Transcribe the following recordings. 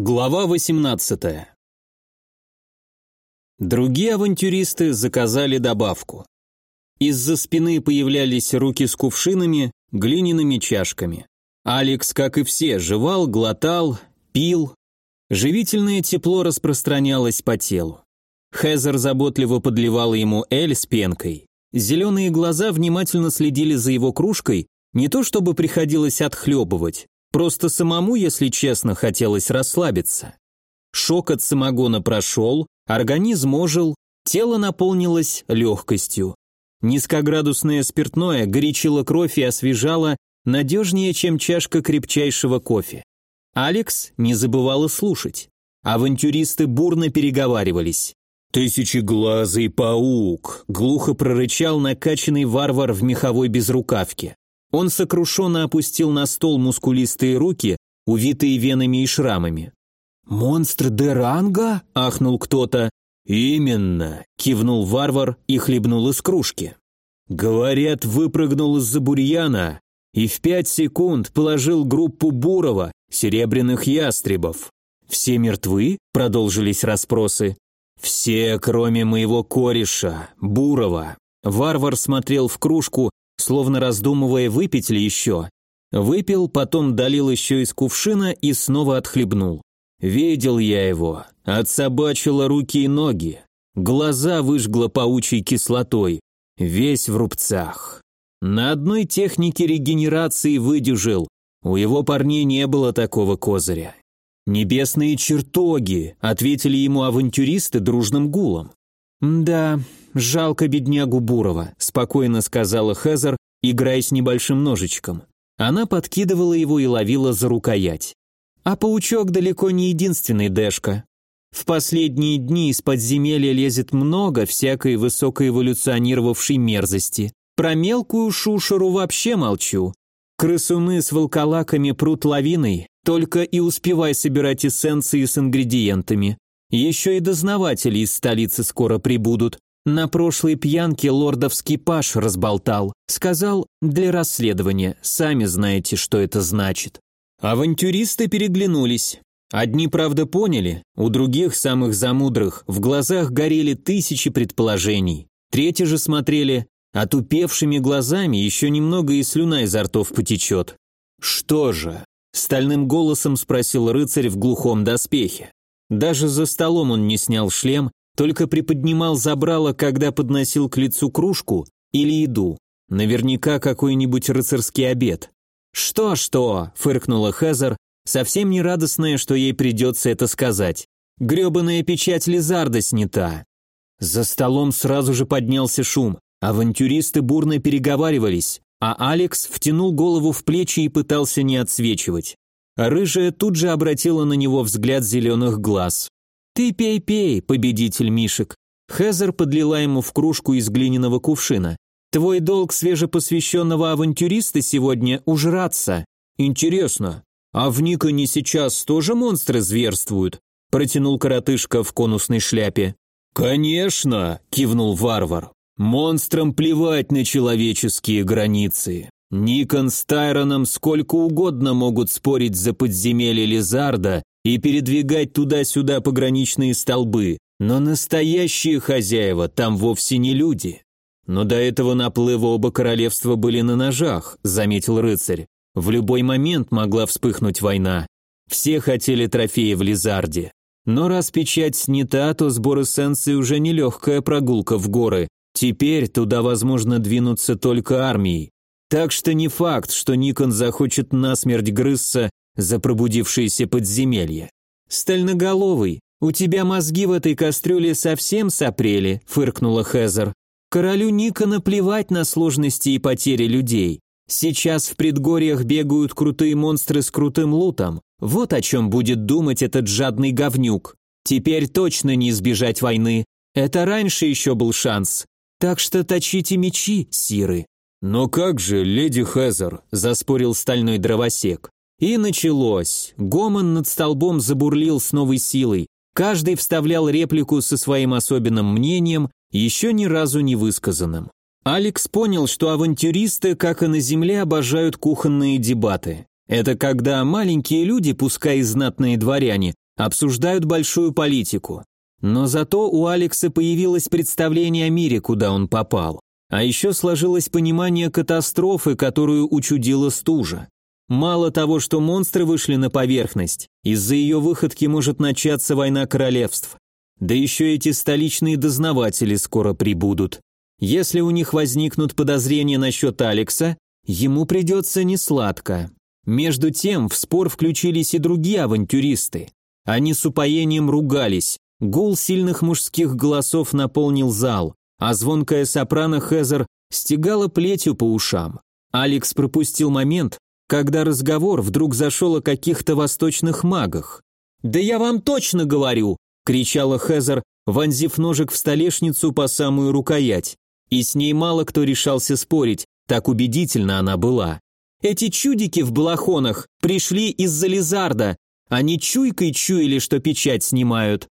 Глава 18 Другие авантюристы заказали добавку. Из-за спины появлялись руки с кувшинами, глиняными чашками. Алекс, как и все, жевал, глотал, пил. Живительное тепло распространялось по телу. Хезер заботливо подливала ему эль с пенкой. Зеленые глаза внимательно следили за его кружкой, не то чтобы приходилось отхлебывать, Просто самому, если честно, хотелось расслабиться. Шок от самогона прошел, организм ожил, тело наполнилось легкостью. Низкоградусное спиртное горячило кровь и освежало надежнее, чем чашка крепчайшего кофе. Алекс не забывала слушать. Авантюристы бурно переговаривались. «Тысячеглазый паук!» — глухо прорычал накачанный варвар в меховой безрукавке. Он сокрушенно опустил на стол мускулистые руки, увитые венами и шрамами. «Монстр Деранга?» – ахнул кто-то. «Именно!» – кивнул варвар и хлебнул из кружки. «Говорят, выпрыгнул из-за бурьяна и в пять секунд положил группу Бурова, серебряных ястребов. Все мертвы?» – продолжились расспросы. «Все, кроме моего кореша, Бурова». Варвар смотрел в кружку словно раздумывая, выпить ли еще. Выпил, потом долил еще из кувшина и снова отхлебнул. Видел я его, отсобачило руки и ноги, глаза выжгло паучьей кислотой, весь в рубцах. На одной технике регенерации выдюжил, у его парней не было такого козыря. «Небесные чертоги», — ответили ему авантюристы дружным гулом. «Да, жалко беднягу Бурова», – спокойно сказала Хезер, играя с небольшим ножичком. Она подкидывала его и ловила за рукоять. А паучок далеко не единственный Дэшка. В последние дни из подземелья лезет много всякой высокоэволюционировавшей мерзости. Про мелкую шушеру вообще молчу. Крысуны с волколаками прут лавиной, только и успевай собирать эссенции с ингредиентами. Еще и дознаватели из столицы скоро прибудут. На прошлой пьянке лордовский паш разболтал. Сказал, для расследования, сами знаете, что это значит. Авантюристы переглянулись. Одни, правда, поняли, у других, самых замудрых, в глазах горели тысячи предположений. Третьи же смотрели отупевшими глазами, еще немного и слюна изо ртов потечет. «Что же?» – стальным голосом спросил рыцарь в глухом доспехе. Даже за столом он не снял шлем, только приподнимал забрало, когда подносил к лицу кружку или еду. Наверняка какой-нибудь рыцарский обед. «Что-что?» – фыркнула Хезер, совсем не радостная, что ей придется это сказать. Гребаная печать Лизарда снята. За столом сразу же поднялся шум. Авантюристы бурно переговаривались, а Алекс втянул голову в плечи и пытался не отсвечивать. Рыжая тут же обратила на него взгляд зеленых глаз. «Ты пей-пей, победитель Мишек». Хезер подлила ему в кружку из глиняного кувшина. «Твой долг свежепосвященного авантюриста сегодня ужраться. Интересно, а в Никоне сейчас тоже монстры зверствуют?» протянул коротышка в конусной шляпе. «Конечно!» – кивнул варвар. «Монстрам плевать на человеческие границы. Никон с Тайроном сколько угодно могут спорить за подземелье Лизарда и передвигать туда-сюда пограничные столбы, но настоящие хозяева там вовсе не люди. Но до этого наплыва оба королевства были на ножах, заметил рыцарь. В любой момент могла вспыхнуть война. Все хотели трофеи в Лизарде. Но раз печать снята, то сбор эссенции уже не легкая прогулка в горы. Теперь туда возможно двинуться только армией. Так что не факт, что Никон захочет насмерть грызться за пробудившееся подземелье. «Стальноголовый, у тебя мозги в этой кастрюле совсем сопрели», – фыркнула Хезер. «Королю Никона плевать на сложности и потери людей. Сейчас в предгорьях бегают крутые монстры с крутым лутом. Вот о чем будет думать этот жадный говнюк. Теперь точно не избежать войны. Это раньше еще был шанс. Так что точите мечи, сиры. «Но как же, леди Хезер?» – заспорил стальной дровосек. И началось. Гомон над столбом забурлил с новой силой. Каждый вставлял реплику со своим особенным мнением, еще ни разу не высказанным. Алекс понял, что авантюристы, как и на земле, обожают кухонные дебаты. Это когда маленькие люди, пускай и знатные дворяне, обсуждают большую политику. Но зато у Алекса появилось представление о мире, куда он попал. А еще сложилось понимание катастрофы, которую учудила стужа. Мало того, что монстры вышли на поверхность, из-за ее выходки может начаться война королевств. Да еще эти столичные дознаватели скоро прибудут. Если у них возникнут подозрения насчет Алекса, ему придется несладко. Между тем в спор включились и другие авантюристы. Они с упоением ругались, гул сильных мужских голосов наполнил зал, а звонкая сопрано Хезер стегала плетью по ушам. Алекс пропустил момент, когда разговор вдруг зашел о каких-то восточных магах. «Да я вам точно говорю!» – кричала Хезер, вонзив ножик в столешницу по самую рукоять. И с ней мало кто решался спорить, так убедительно она была. Эти чудики в балахонах пришли из-за Лизарда, они чуйкой чуяли, что печать снимают.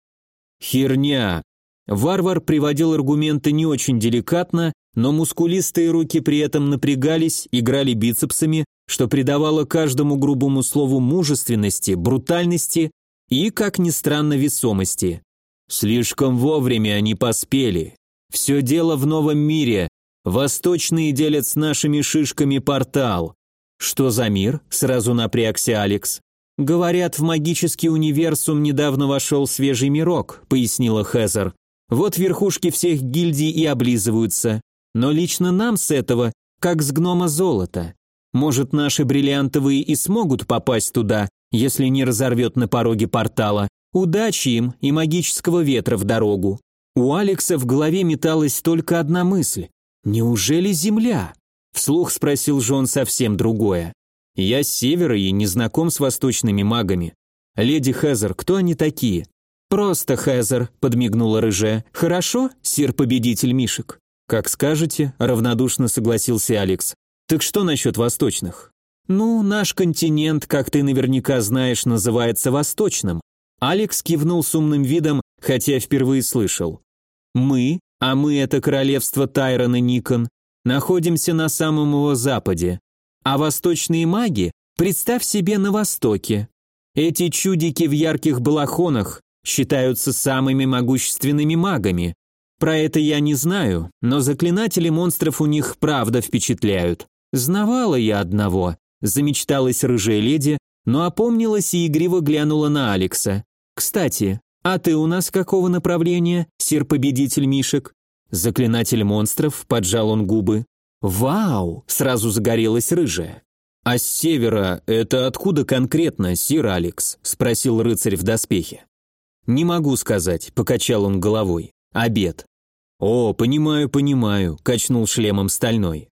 Херня. Варвар приводил аргументы не очень деликатно, но мускулистые руки при этом напрягались, играли бицепсами, что придавало каждому грубому слову мужественности, брутальности и, как ни странно, весомости. Слишком вовремя они поспели. Все дело в новом мире. Восточные делят с нашими шишками портал. Что за мир? Сразу напрягся Алекс. Говорят, в магический универсум недавно вошел свежий мирок, пояснила Хезер. Вот верхушки всех гильдий и облизываются. Но лично нам с этого, как с гнома золота. Может, наши бриллиантовые и смогут попасть туда, если не разорвет на пороге портала. Удачи им и магического ветра в дорогу. У Алекса в голове металась только одна мысль. «Неужели Земля?» Вслух спросил же он совсем другое. «Я с севера и не знаком с восточными магами. Леди Хезер, кто они такие?» «Просто Хезер», — подмигнула рыжая. «Хорошо, сир-победитель Мишек?» «Как скажете», — равнодушно согласился Алекс. «Так что насчет восточных?» «Ну, наш континент, как ты наверняка знаешь, называется восточным». Алекс кивнул с умным видом, хотя впервые слышал. Мы, а мы это королевство Тайрон и Никон, находимся на самом его западе, а восточные маги, представь себе, на востоке. Эти чудики в ярких балахонах считаются самыми могущественными магами. Про это я не знаю, но заклинатели монстров у них правда впечатляют. Знавала я одного, замечталась рыжая леди, но опомнилась и игриво глянула на Алекса. Кстати, «А ты у нас какого направления, сир-победитель Мишек?» Заклинатель монстров, поджал он губы. «Вау!» – сразу загорелась рыжая. «А с севера это откуда конкретно, сир Алекс?» – спросил рыцарь в доспехе. «Не могу сказать», – покачал он головой. «Обед». «О, понимаю, понимаю», – качнул шлемом стальной.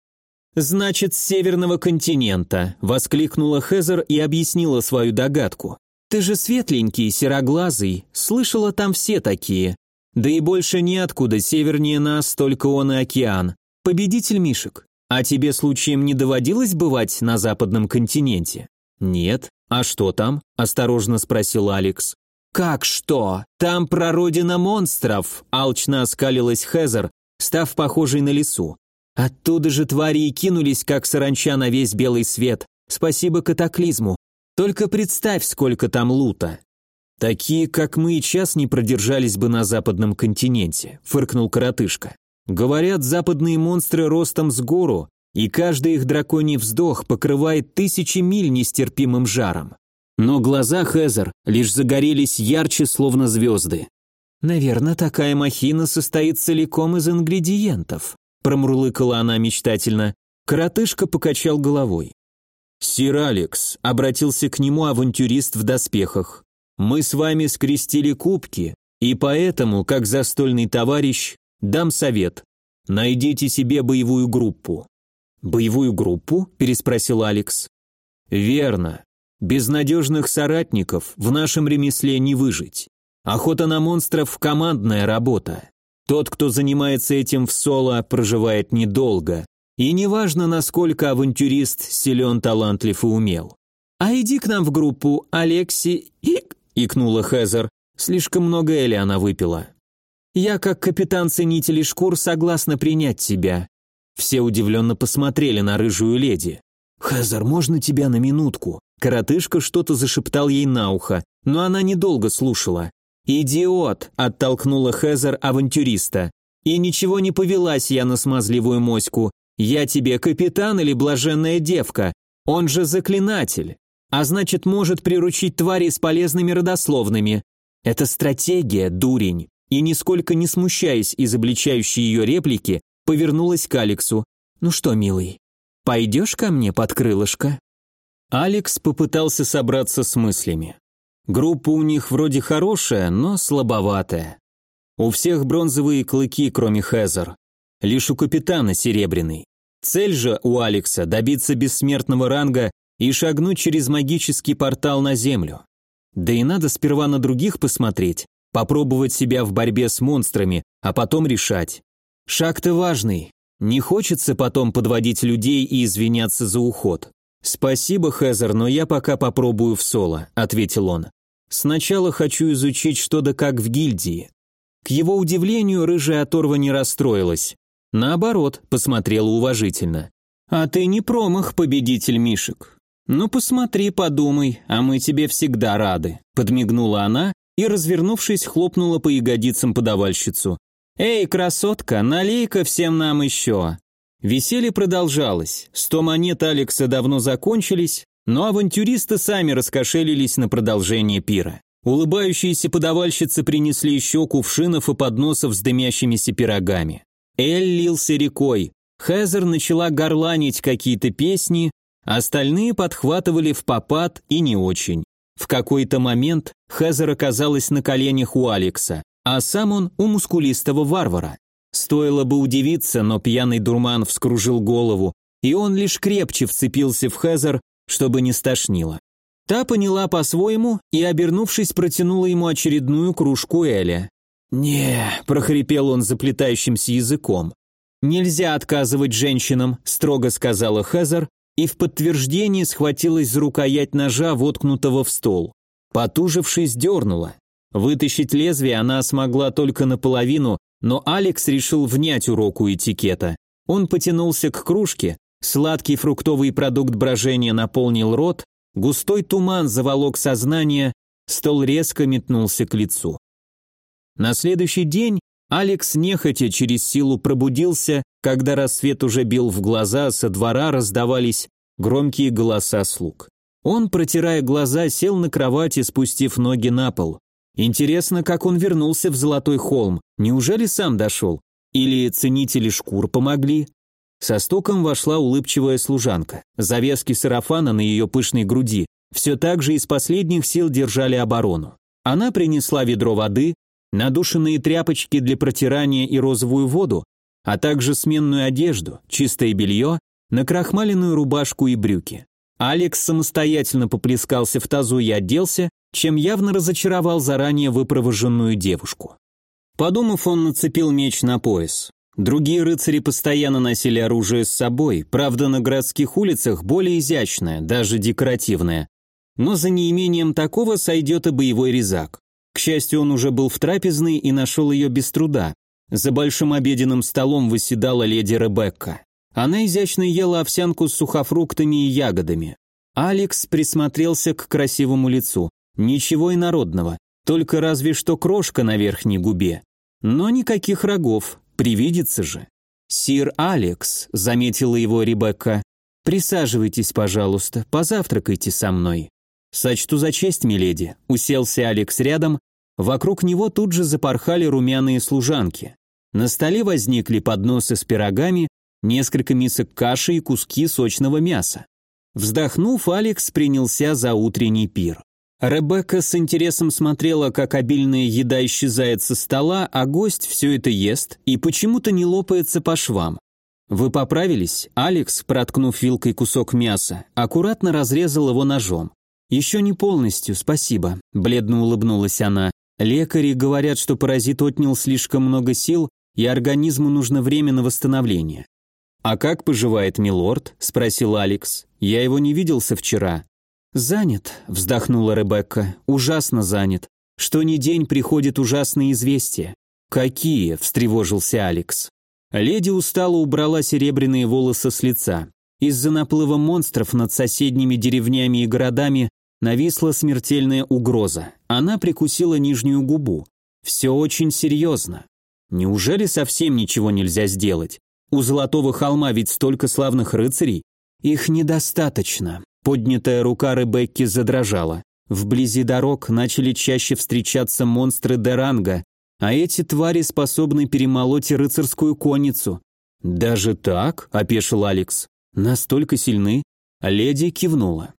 «Значит, с северного континента», – воскликнула Хезер и объяснила свою догадку. Ты же светленький, сероглазый, слышала, там все такие. Да и больше неоткуда, севернее нас только он и океан. Победитель Мишек. А тебе случаем не доводилось бывать на западном континенте? Нет. А что там? Осторожно спросил Алекс. Как что? Там прародина монстров, алчно оскалилась Хезер, став похожей на лесу. Оттуда же твари и кинулись, как саранча на весь белый свет. Спасибо катаклизму. Только представь, сколько там лута. Такие, как мы, и час не продержались бы на западном континенте, фыркнул коротышка. Говорят, западные монстры ростом с гору, и каждый их драконий вздох покрывает тысячи миль нестерпимым жаром. Но глаза Хезер лишь загорелись ярче, словно звезды. «Наверное, такая махина состоит целиком из ингредиентов», промурлыкала она мечтательно. Коротышка покачал головой. «Сир Алекс», — обратился к нему авантюрист в доспехах, «мы с вами скрестили кубки, и поэтому, как застольный товарищ, дам совет. Найдите себе боевую группу». «Боевую группу?» – переспросил Алекс. «Верно. Без надежных соратников в нашем ремесле не выжить. Охота на монстров – командная работа. Тот, кто занимается этим в соло, проживает недолго, и неважно, насколько авантюрист силен, талантлив и умел. «А иди к нам в группу, Алекси...» «Ик!» — икнула Хезер. Слишком много Эли она выпила. «Я, как капитан ценителей шкур, согласна принять тебя». Все удивленно посмотрели на рыжую леди. «Хезер, можно тебя на минутку?» Коротышка что-то зашептал ей на ухо, но она недолго слушала. «Идиот!» – оттолкнула Хезер авантюриста. «И ничего не повелась я на смазливую моську. Я тебе капитан или блаженная девка? Он же заклинатель. А значит, может приручить твари с полезными родословными. Это стратегия, дурень». И нисколько не смущаясь изобличающей ее реплики, повернулась к Алексу. «Ну что, милый, пойдешь ко мне под крылышко?» Алекс попытался собраться с мыслями. Группа у них вроде хорошая, но слабоватая. У всех бронзовые клыки, кроме Хезер. Лишь у капитана серебряный. Цель же у Алекса – добиться бессмертного ранга и шагнуть через магический портал на Землю. Да и надо сперва на других посмотреть, попробовать себя в борьбе с монстрами, а потом решать. Шаг-то важный. Не хочется потом подводить людей и извиняться за уход. «Спасибо, Хезер, но я пока попробую в соло», – ответил он. «Сначала хочу изучить что да как в гильдии». К его удивлению, рыжая оторва не расстроилась. Наоборот, посмотрела уважительно. «А ты не промах, победитель Мишек. Ну посмотри, подумай, а мы тебе всегда рады», – подмигнула она и, развернувшись, хлопнула по ягодицам подавальщицу. «Эй, красотка, налей-ка всем нам еще!» Веселье продолжалось. Сто монет Алекса давно закончились, но авантюристы сами раскошелились на продолжение пира. Улыбающиеся подавальщицы принесли еще кувшинов и подносов с дымящимися пирогами. Эль лился рекой. Хезер начала горланить какие-то песни, остальные подхватывали в попад и не очень. В какой-то момент Хезер оказалась на коленях у Алекса, а сам он у мускулистого варвара. Стоило бы удивиться, но пьяный дурман вскружил голову, и он лишь крепче вцепился в Хезер, чтобы не стошнило. Та поняла по-своему и, обернувшись, протянула ему очередную кружку Эля. «Не», – прохрипел он заплетающимся языком. «Нельзя отказывать женщинам», – строго сказала Хезер, и в подтверждение схватилась за рукоять ножа, воткнутого в стол. Потужившись, дернула. Вытащить лезвие она смогла только наполовину, но Алекс решил внять уроку этикета. Он потянулся к кружке, сладкий фруктовый продукт брожения наполнил рот, густой туман заволок сознание, стол резко метнулся к лицу. На следующий день Алекс нехотя через силу пробудился, когда рассвет уже бил в глаза, со двора раздавались громкие голоса слуг. Он, протирая глаза, сел на кровати, спустив ноги на пол. Интересно, как он вернулся в Золотой холм. Неужели сам дошел? Или ценители шкур помогли? Со стуком вошла улыбчивая служанка. Завески сарафана на ее пышной груди все так же из последних сил держали оборону. Она принесла ведро воды, надушенные тряпочки для протирания и розовую воду, а также сменную одежду, чистое белье, накрахмаленную рубашку и брюки. Алекс самостоятельно поплескался в тазу и оделся, чем явно разочаровал заранее выпровоженную девушку. Подумав, он нацепил меч на пояс. Другие рыцари постоянно носили оружие с собой, правда, на городских улицах более изящное, даже декоративное. Но за неимением такого сойдет и боевой резак. К счастью, он уже был в трапезной и нашел ее без труда. За большим обеденным столом выседала леди Ребекка. Она изящно ела овсянку с сухофруктами и ягодами. Алекс присмотрелся к красивому лицу. Ничего инородного, только разве что крошка на верхней губе. Но никаких рогов, привидится же. «Сир Алекс», — заметила его Ребекка, — «присаживайтесь, пожалуйста, позавтракайте со мной». «Сочту за честь, миледи», — уселся Алекс рядом, вокруг него тут же запорхали румяные служанки. На столе возникли подносы с пирогами, несколько мисок каши и куски сочного мяса. Вздохнув, Алекс принялся за утренний пир. Ребекка с интересом смотрела, как обильная еда исчезает со стола, а гость все это ест и почему-то не лопается по швам. «Вы поправились?» Алекс, проткнув вилкой кусок мяса, аккуратно разрезал его ножом. «Еще не полностью, спасибо», – бледно улыбнулась она. «Лекари говорят, что паразит отнял слишком много сил, и организму нужно время на восстановление». «А как поживает милорд?» – спросил Алекс. «Я его не виделся вчера». «Занят», — вздохнула Ребекка, — «ужасно занят. Что ни день приходит ужасные известия». «Какие?» — встревожился Алекс. Леди устало убрала серебряные волосы с лица. Из-за наплыва монстров над соседними деревнями и городами нависла смертельная угроза. Она прикусила нижнюю губу. Все очень серьезно. Неужели совсем ничего нельзя сделать? У Золотого холма ведь столько славных рыцарей. Их недостаточно. Поднятая рука Ребекки задрожала. Вблизи дорог начали чаще встречаться монстры Деранга, а эти твари способны перемолоть рыцарскую конницу. «Даже так?» – опешил Алекс. «Настолько сильны?» Леди кивнула.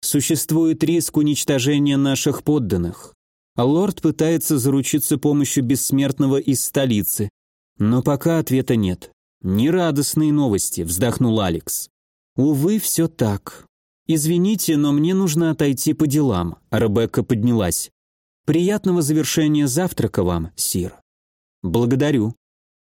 «Существует риск уничтожения наших подданных. Лорд пытается заручиться помощью бессмертного из столицы. Но пока ответа нет. Нерадостные новости», – вздохнул Алекс. «Увы, все так. Извините, но мне нужно отойти по делам». Ребекка поднялась. «Приятного завершения завтрака вам, сир». «Благодарю».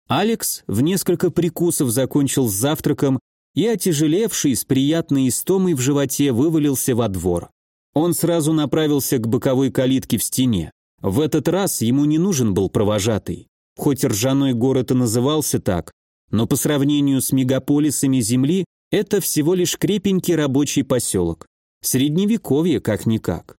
Алекс в несколько прикусов закончил с завтраком и, отяжелевший, с приятной истомой в животе, вывалился во двор. Он сразу направился к боковой калитке в стене. В этот раз ему не нужен был провожатый. Хоть ржаной город и назывался так, но по сравнению с мегаполисами Земли это всего лишь крепенький рабочий поселок. Средневековье как-никак.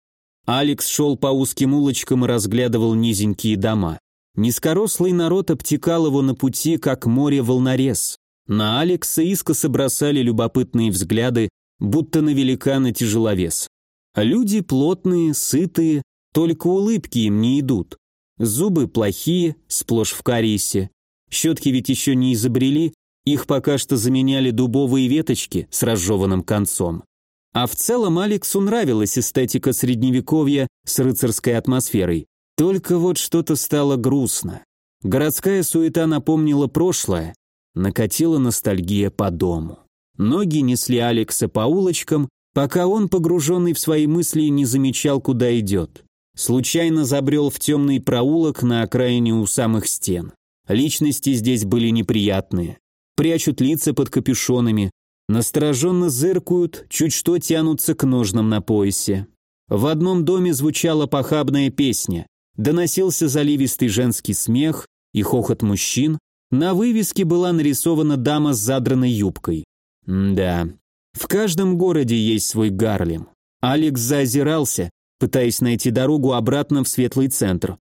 Алекс шел по узким улочкам и разглядывал низенькие дома. Низкорослый народ обтекал его на пути, как море-волнорез. На Алекса искоса бросали любопытные взгляды, будто на великана-тяжеловес. Люди плотные, сытые, только улыбки им не идут. Зубы плохие, сплошь в кариесе. Щетки ведь еще не изобрели, их пока что заменяли дубовые веточки с разжеванным концом. А в целом Алексу нравилась эстетика средневековья с рыцарской атмосферой. Только вот что-то стало грустно. Городская суета напомнила прошлое, накатила ностальгия по дому. Ноги несли Алекса по улочкам, пока он, погруженный в свои мысли, не замечал, куда идет. Случайно забрел в темный проулок на окраине у самых стен. Личности здесь были неприятные. Прячут лица под капюшонами, настороженно зыркают, чуть что тянутся к ножнам на поясе. В одном доме звучала похабная песня. Доносился заливистый женский смех и хохот мужчин. На вывеске была нарисована дама с задранной юбкой. М да, в каждом городе есть свой Гарлем. Алекс заозирался, пытаясь найти дорогу обратно в светлый центр.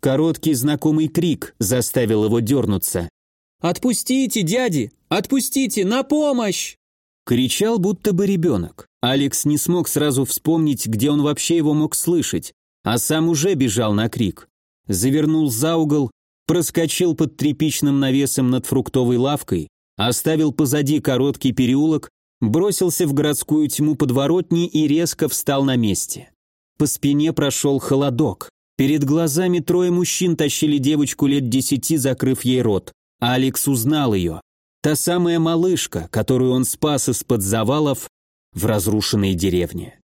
Короткий знакомый крик заставил его дернуться. «Отпустите, дяди! Отпустите! На помощь!» Кричал будто бы ребенок. Алекс не смог сразу вспомнить, где он вообще его мог слышать а сам уже бежал на крик. Завернул за угол, проскочил под тряпичным навесом над фруктовой лавкой, оставил позади короткий переулок, бросился в городскую тьму подворотни и резко встал на месте. По спине прошел холодок. Перед глазами трое мужчин тащили девочку лет десяти, закрыв ей рот. Алекс узнал ее. Та самая малышка, которую он спас из-под завалов в разрушенной деревне.